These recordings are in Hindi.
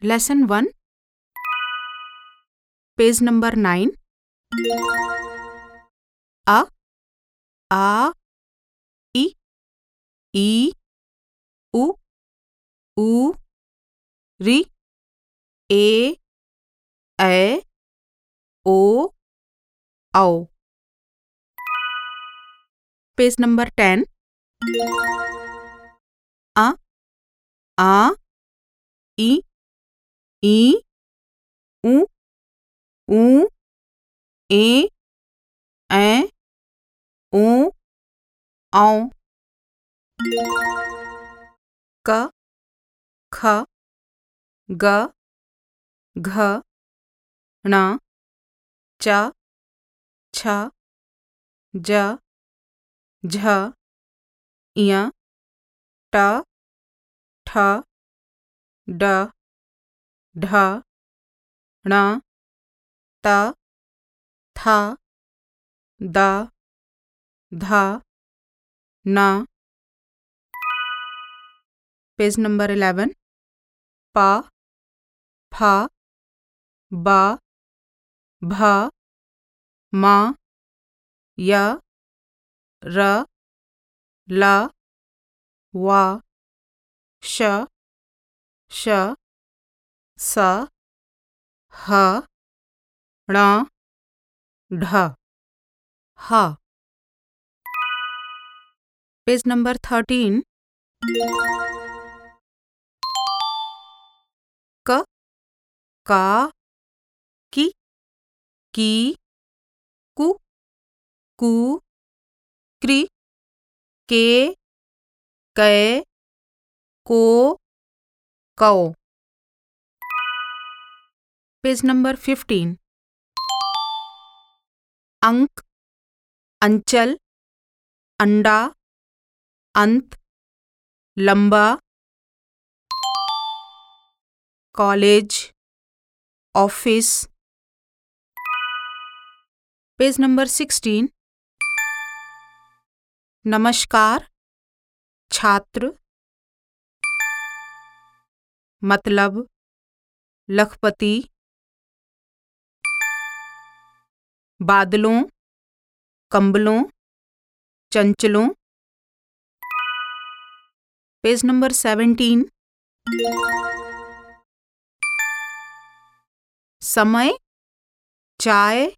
Lesson 1 Page number 9 A A I I U U Ri E E O Au page number ten. आ आ, ई ई, उ उ, ए ए ओ औ। क, ख, ग, घ, ण, च, छ, ज झ, ञ, ट, ठ, ड, ढ, ण, त, थ, द, ध, न। पेज नंबर 11 प फ ब भ म य र, ल, व, श श, स, ह, ण, ढ, ह। पेज नंबर 13 क, का, की की, कु कु क्री के कै को कौ। पेज नंबर 15 अंक अंचल अंडा अंत लंबा। College office. पेज नंबर 16 नमस्कार छात्र। मतलब लखपति। बादलों कंबलों चंचलों। पेज नंबर 17 समय चाय।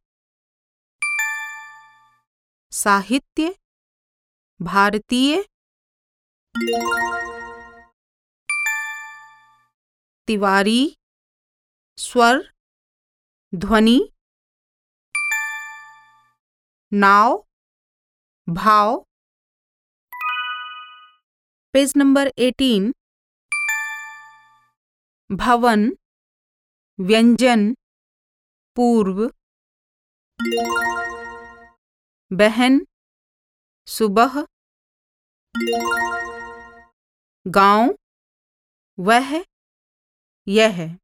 साहित्य। भारतीय तिवारी स्वर ध्वनि नाव भाव पेज नंबर 18 भवन व्यंजन पूर्व बहन सुबह। गाँव। वह। यह।